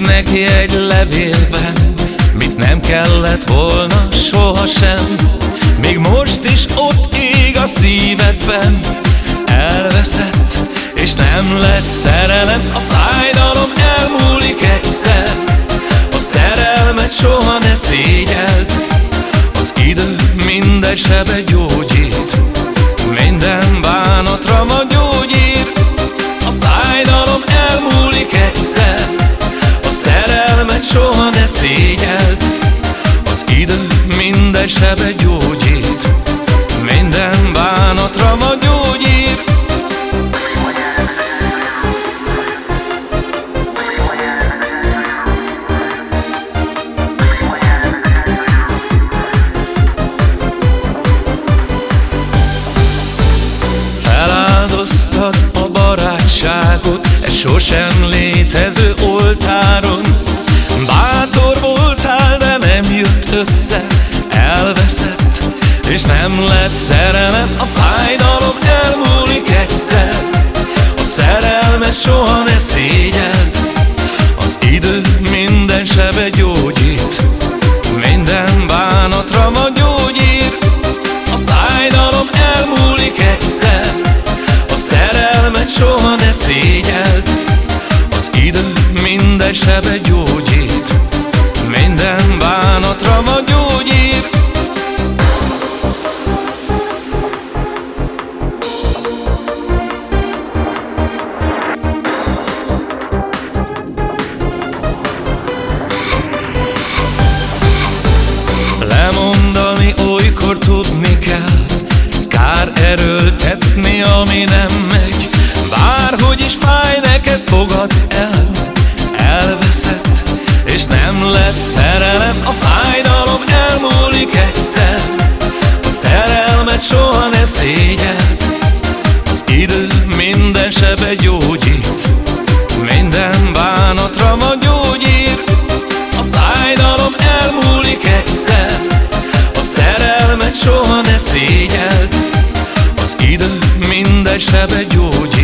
neki egy levélben Mit nem kellett volna sohasem Még most is ott ég a szívedben. Elveszett és nem lett szerelem A fájdalom elmúlik egyszer. A szerelmet soha ne szégyelt soha ne szégyelt Az idő minden sebe gyógyít Minden bánatra ma gyógyír Feláldoztad a barátságot E sosem létező össze Elveszett, és nem lett szerelem. A fájdalom elmúlik egyszer A szerelmet soha ne szégyelt. Az idő minden sebe gyógyít Minden bánatra ma gyógyír A fájdalom elmúlik egyszer A szerelmet soha ne szégyelt. Az idő minden sebe gyógyít olykor tudni kell Kár erőltetni, ami nem megy. Bárhogy is fáj neked, fogad el Elveszett, és nem lett szerelem. A fájdalom elmúlik egyszer A szerelmet soha ne szégyelt Az idő minden sebe gyógyít Minden bánatra ma gyógyír A fájdalom elmúlik egyszer شب جوجه